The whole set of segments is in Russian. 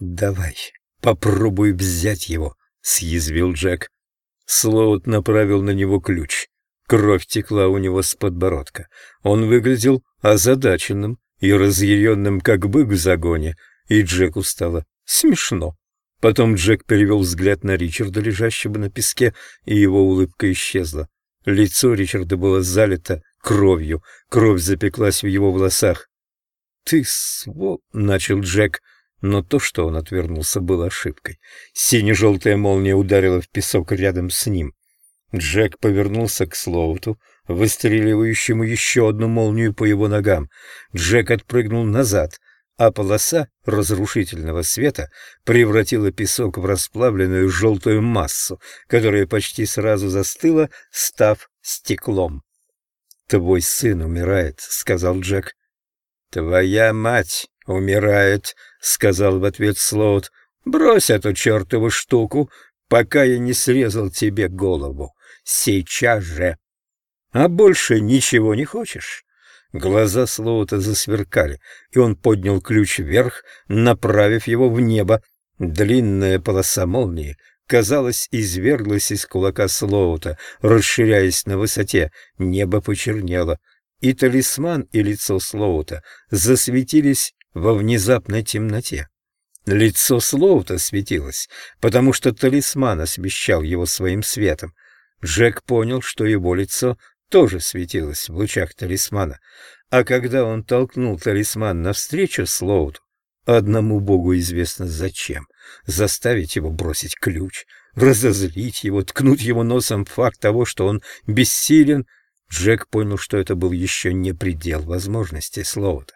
«Давай, попробуй взять его», — съязвил Джек. Слоут направил на него ключ. Кровь текла у него с подбородка. Он выглядел озадаченным и разъяренным, как бык в загоне, и Джеку стало смешно. Потом Джек перевел взгляд на Ричарда, лежащего на песке, и его улыбка исчезла. Лицо Ричарда было залито кровью, кровь запеклась в его волосах. «Ты сво...» — начал Джек, но то, что он отвернулся, было ошибкой. Сине-желтая молния ударила в песок рядом с ним. Джек повернулся к Слоуту, выстреливающему еще одну молнию по его ногам. Джек отпрыгнул назад — а полоса разрушительного света превратила песок в расплавленную желтую массу, которая почти сразу застыла, став стеклом. «Твой сын умирает», — сказал Джек. «Твоя мать умирает», — сказал в ответ Слоут. «Брось эту чертову штуку, пока я не срезал тебе голову. Сейчас же». «А больше ничего не хочешь?» Глаза Слоута засверкали, и он поднял ключ вверх, направив его в небо. Длинная полоса молнии, казалось, изверглась из кулака Слоута, расширяясь на высоте. Небо почернело, и талисман и лицо Слоута засветились во внезапной темноте. Лицо Слоута светилось, потому что талисман освещал его своим светом. Джек понял, что его лицо тоже светилась в лучах талисмана, а когда он толкнул талисман навстречу Слоуту, одному богу известно зачем, заставить его бросить ключ, разозлить его, ткнуть его носом факт того, что он бессилен, Джек понял, что это был еще не предел возможностей Слоута.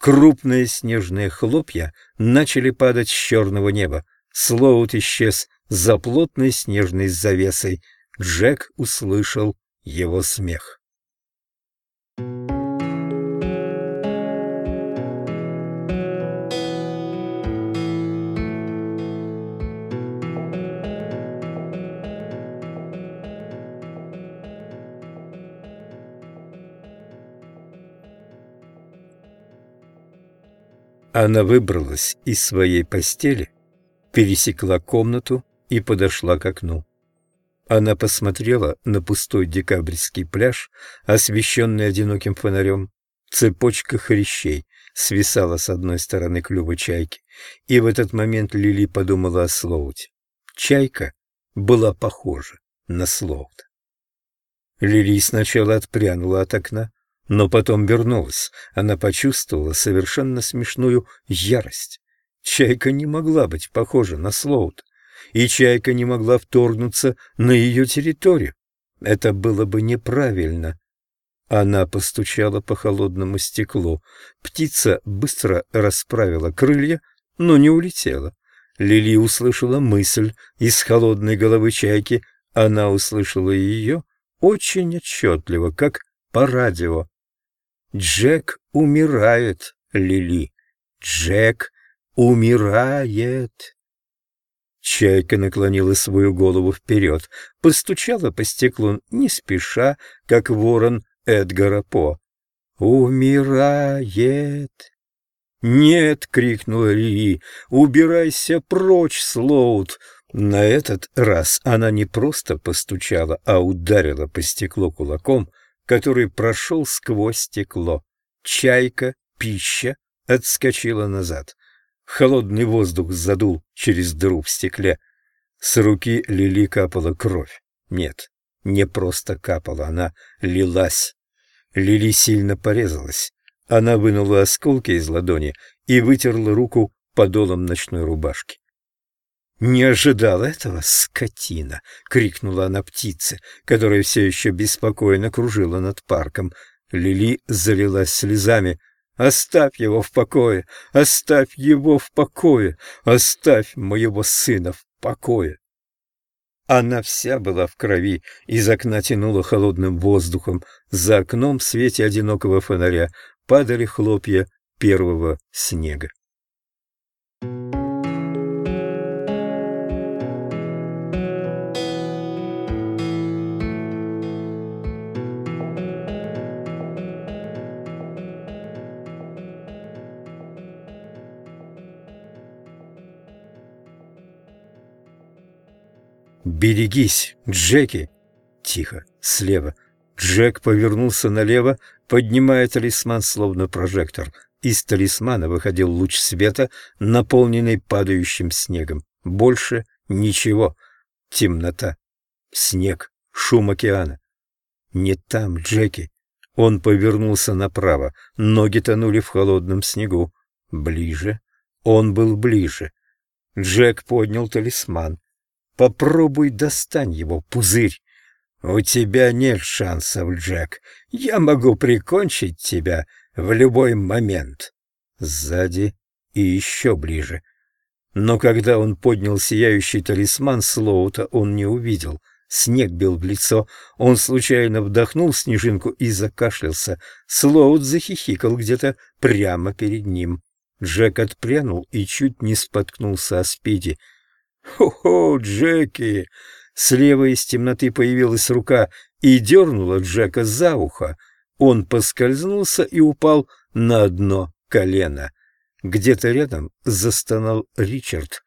Крупные снежные хлопья начали падать с черного неба. Слоут исчез за плотной снежной завесой. Джек услышал его смех. Она выбралась из своей постели, пересекла комнату и подошла к окну. Она посмотрела на пустой декабрьский пляж, освещенный одиноким фонарем. Цепочка хрящей свисала с одной стороны клюва чайки, и в этот момент Лили подумала о Слоуте. Чайка была похожа на Слоута. Лили сначала отпрянула от окна, но потом вернулась. Она почувствовала совершенно смешную ярость. Чайка не могла быть похожа на Слоута и чайка не могла вторгнуться на ее территорию. Это было бы неправильно. Она постучала по холодному стеклу. Птица быстро расправила крылья, но не улетела. Лили услышала мысль из холодной головы чайки. Она услышала ее очень отчетливо, как по радио. «Джек умирает, Лили. Джек умирает». Чайка наклонила свою голову вперед, постучала по стеклу не спеша, как ворон Эдгара По. «Умирает!» «Нет!» — крикнула Ри. «Убирайся прочь, Слоут!» На этот раз она не просто постучала, а ударила по стеклу кулаком, который прошел сквозь стекло. Чайка, пища, отскочила назад. Холодный воздух задул через дыру в стекле. С руки Лили капала кровь. Нет, не просто капала, она лилась. Лили сильно порезалась. Она вынула осколки из ладони и вытерла руку подолом ночной рубашки. «Не ожидал этого, скотина!» — крикнула она птице, которая все еще беспокойно кружила над парком. Лили залилась слезами. Оставь его в покое, оставь его в покое, оставь моего сына в покое. Она вся была в крови, из окна тянула холодным воздухом. За окном в свете одинокого фонаря падали хлопья первого снега. «Берегись, Джеки!» Тихо, слева. Джек повернулся налево, поднимая талисман, словно прожектор. Из талисмана выходил луч света, наполненный падающим снегом. Больше ничего. Темнота. Снег. Шум океана. Не там, Джеки. Он повернулся направо. Ноги тонули в холодном снегу. Ближе. Он был ближе. Джек поднял талисман. Попробуй достань его, пузырь. У тебя нет шансов, Джек. Я могу прикончить тебя в любой момент. Сзади и еще ближе. Но когда он поднял сияющий талисман Слоута, он не увидел. Снег бил в лицо. Он случайно вдохнул снежинку и закашлялся. Слоут захихикал где-то прямо перед ним. Джек отпрянул и чуть не споткнулся о спиде. «Хо-хо, Джеки!» Слева из темноты появилась рука и дернула Джека за ухо. Он поскользнулся и упал на одно колено. Где-то рядом застонал Ричард.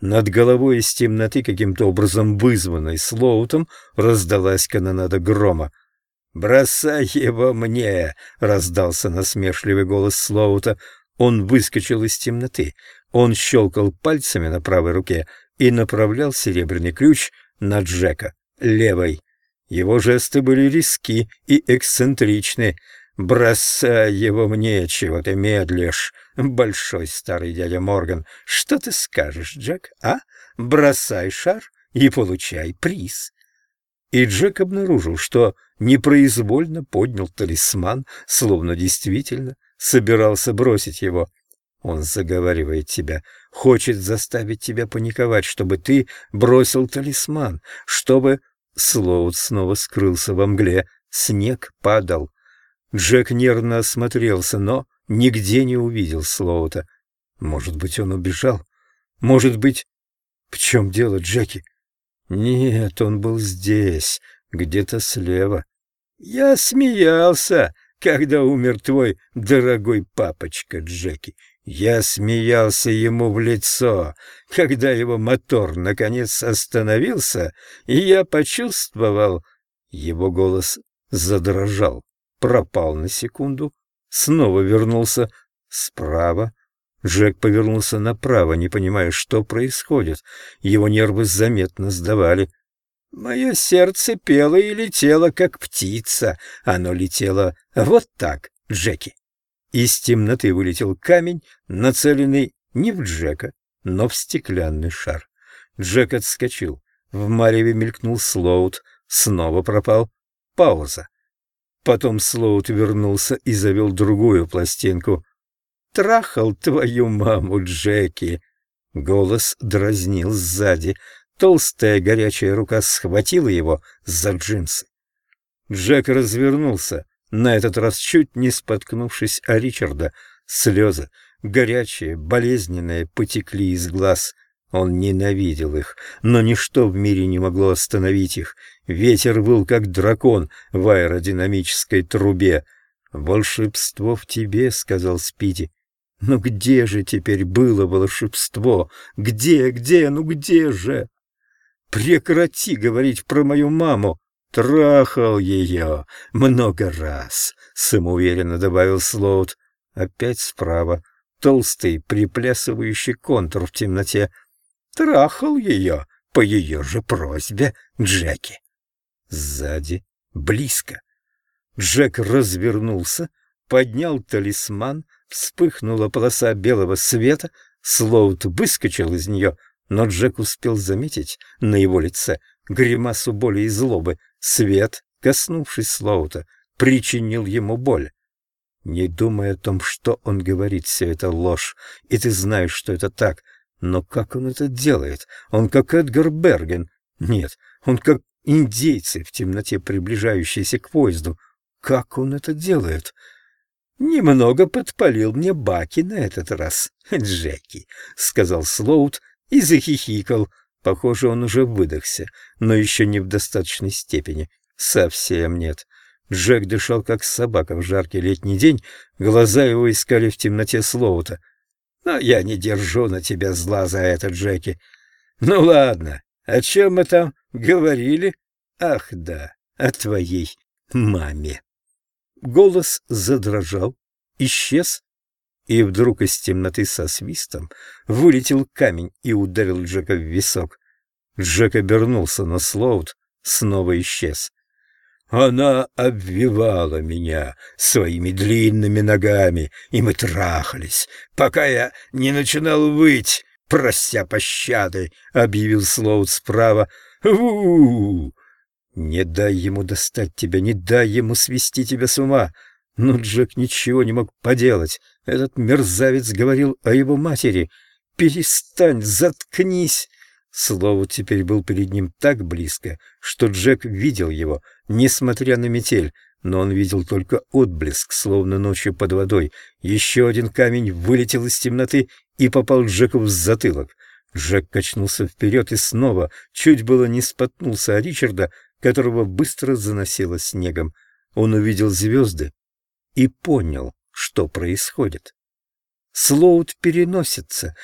Над головой из темноты, каким-то образом вызванной Слоутом, раздалась канонада грома. «Бросай его мне!» — раздался насмешливый голос Слоута. Он выскочил из темноты. Он щелкал пальцами на правой руке и направлял серебряный ключ на Джека левой. Его жесты были риски и эксцентричны. «Бросай его мне, чего ты медлишь, большой старый дядя Морган. Что ты скажешь, Джек, а? Бросай шар и получай приз». И Джек обнаружил, что непроизвольно поднял талисман, словно действительно собирался бросить его. Он заговаривает тебя, хочет заставить тебя паниковать, чтобы ты бросил талисман, чтобы... Слоут снова скрылся во мгле, снег падал. Джек нервно осмотрелся, но нигде не увидел Слоута. Может быть, он убежал? Может быть... В чем дело, Джеки? Нет, он был здесь, где-то слева. Я смеялся, когда умер твой дорогой папочка Джеки. Я смеялся ему в лицо, когда его мотор наконец остановился, и я почувствовал... Его голос задрожал, пропал на секунду, снова вернулся справа. Джек повернулся направо, не понимая, что происходит. Его нервы заметно сдавали. Мое сердце пело и летело, как птица. Оно летело вот так, Джеки. Из темноты вылетел камень, нацеленный не в Джека, но в стеклянный шар. Джек отскочил. В мареве мелькнул Слоут, снова пропал. Пауза. Потом Слоут вернулся и завел другую пластинку. «Трахал твою маму, Джеки!» Голос дразнил сзади. Толстая горячая рука схватила его за джинсы. Джек развернулся на этот раз чуть не споткнувшись о Ричарда. Слезы, горячие, болезненные, потекли из глаз. Он ненавидел их, но ничто в мире не могло остановить их. Ветер был как дракон в аэродинамической трубе. «Волшебство в тебе», — сказал Спиди. «Но где же теперь было волшебство? Где, где, ну где же?» «Прекрати говорить про мою маму!» Трахал ее много раз, самоуверенно добавил Слоут. Опять справа. Толстый, приплясывающий контур в темноте. Трахал ее по ее же просьбе Джеки. Сзади, близко. Джек развернулся, поднял талисман, вспыхнула полоса белого света, Слоут выскочил из нее, но Джек успел заметить на его лице гримасу боли и злобы, Свет, коснувшись Слоута, причинил ему боль. Не думай о том, что он говорит, все это ложь, и ты знаешь, что это так. Но как он это делает? Он как Эдгар Берген. Нет, он как индейцы в темноте, приближающиеся к поезду. Как он это делает? Немного подпалил мне баки на этот раз, Джеки, — сказал Слоут и захихикал, Похоже, он уже выдохся, но еще не в достаточной степени. Совсем нет. Джек дышал, как собака в жаркий летний день, глаза его искали в темноте Слоута. «Но я не держу на тебя зла за это, Джеки. Ну ладно, О чем мы там говорили? Ах, да, о твоей маме. Голос задрожал, исчез, и вдруг из темноты со свистом вылетел камень и ударил Джека в висок. Джек обернулся, но Слоут снова исчез. Она обвивала меня своими длинными ногами, и мы трахались, пока я не начинал выть, прося пощады, — объявил Слоут справа. у Не дай ему достать тебя, не дай ему свести тебя с ума. Но Джек ничего не мог поделать. Этот мерзавец говорил о его матери. «Перестань, заткнись!» Слово теперь был перед ним так близко, что Джек видел его, несмотря на метель, но он видел только отблеск, словно ночью под водой. Еще один камень вылетел из темноты и попал Джеку в затылок. Джек качнулся вперед и снова чуть было не споткнулся о Ричарда, которого быстро заносило снегом. Он увидел звезды и понял, что происходит. Слоут переносится,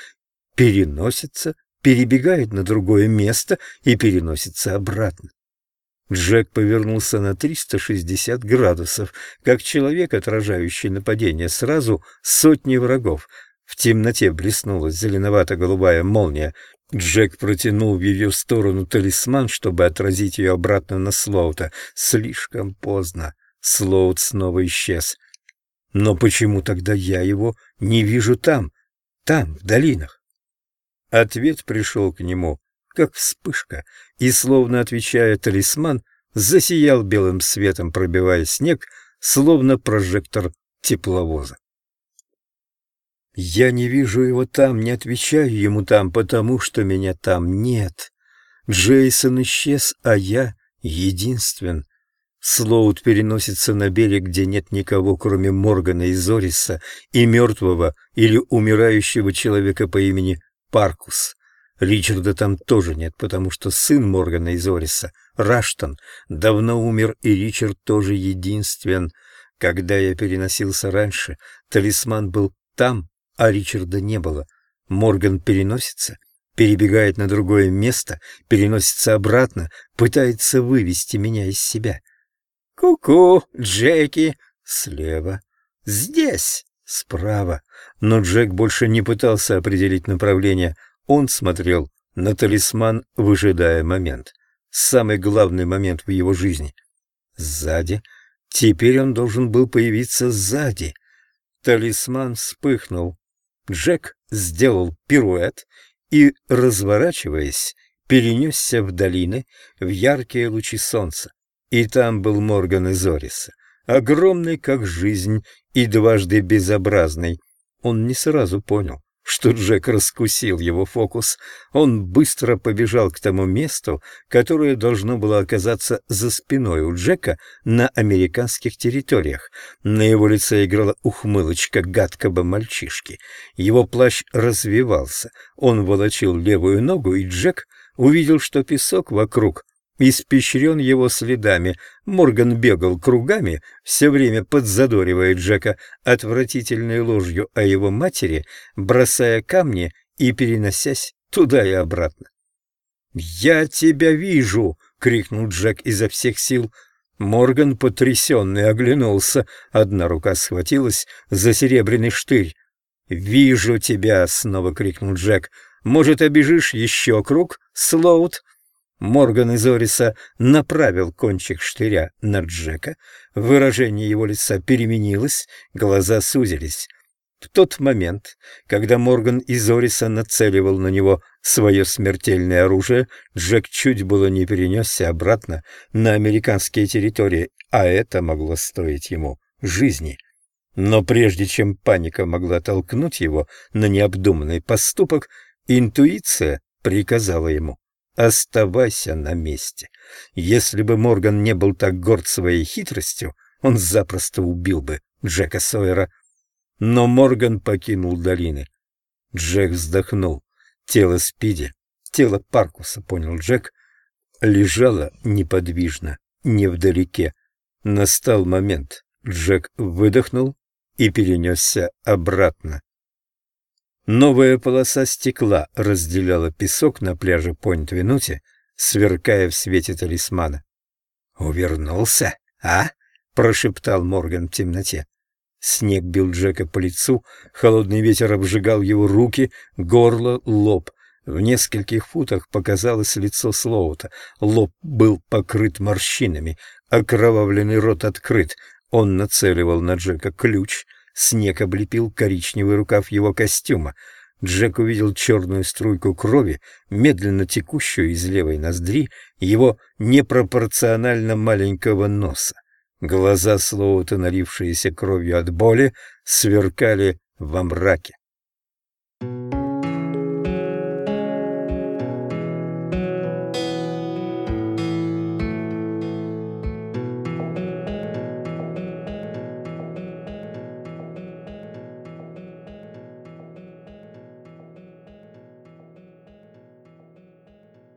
переносится перебегает на другое место и переносится обратно. Джек повернулся на 360 градусов, как человек, отражающий нападение сразу сотни врагов. В темноте блеснула зеленовато-голубая молния. Джек протянул в ее сторону талисман, чтобы отразить ее обратно на Слоута. Слишком поздно. Слоут снова исчез. Но почему тогда я его не вижу там, там, в долинах? Ответ пришел к нему, как вспышка, и, словно отвечая талисман, засиял белым светом, пробивая снег, словно прожектор тепловоза. Я не вижу его там, не отвечаю ему там, потому что меня там нет. Джейсон исчез, а я единствен. Слоут переносится на берег, где нет никого, кроме Моргана и Зориса, и мертвого или умирающего человека по имени Паркус. Ричарда там тоже нет, потому что сын Моргана из Ориса, Раштон, давно умер, и Ричард тоже единствен. Когда я переносился раньше, талисман был там, а Ричарда не было. Морган переносится, перебегает на другое место, переносится обратно, пытается вывести меня из себя. «Ку-ку, Джеки!» Слева. «Здесь!» Справа. Но Джек больше не пытался определить направление. Он смотрел на талисман, выжидая момент. Самый главный момент в его жизни. Сзади. Теперь он должен был появиться сзади. Талисман вспыхнул. Джек сделал пируэт и, разворачиваясь, перенесся в долины, в яркие лучи солнца. И там был Морган из Ориса огромный как жизнь и дважды безобразный. Он не сразу понял, что Джек раскусил его фокус. Он быстро побежал к тому месту, которое должно было оказаться за спиной у Джека на американских территориях. На его лице играла ухмылочка гадкого мальчишки. Его плащ развивался. Он волочил левую ногу, и Джек увидел, что песок вокруг испещрен его следами. Морган бегал кругами, все время подзадоривая Джека отвратительной ложью о его матери, бросая камни и переносясь туда и обратно. «Я тебя вижу!» — крикнул Джек изо всех сил. Морган, потрясенный, оглянулся. Одна рука схватилась за серебряный штырь. «Вижу тебя!» — снова крикнул Джек. «Может, обежишь еще круг, Слоут?» Морган из Ориса направил кончик штыря на Джека. Выражение его лица переменилось, глаза сузились. В тот момент, когда Морган из Ориса нацеливал на него свое смертельное оружие, Джек чуть было не перенесся обратно на американские территории, а это могло стоить ему жизни. Но прежде чем паника могла толкнуть его на необдуманный поступок, интуиция приказала ему Оставайся на месте. Если бы Морган не был так горд своей хитростью, он запросто убил бы Джека Сойера. Но Морган покинул долины. Джек вздохнул. Тело Спиди, тело Паркуса, понял Джек, лежало неподвижно, невдалеке. Настал момент. Джек выдохнул и перенесся обратно. Новая полоса стекла разделяла песок на пляже Пойнт-Винути, сверкая в свете талисмана. «Увернулся, а?» — прошептал Морган в темноте. Снег бил Джека по лицу, холодный ветер обжигал его руки, горло, лоб. В нескольких футах показалось лицо Слоута. Лоб был покрыт морщинами, окровавленный рот открыт. Он нацеливал на Джека ключ. Снег облепил коричневый рукав его костюма. Джек увидел черную струйку крови, медленно текущую из левой ноздри его непропорционально маленького носа. Глаза Слоута, налившиеся кровью от боли, сверкали во мраке. Thank you.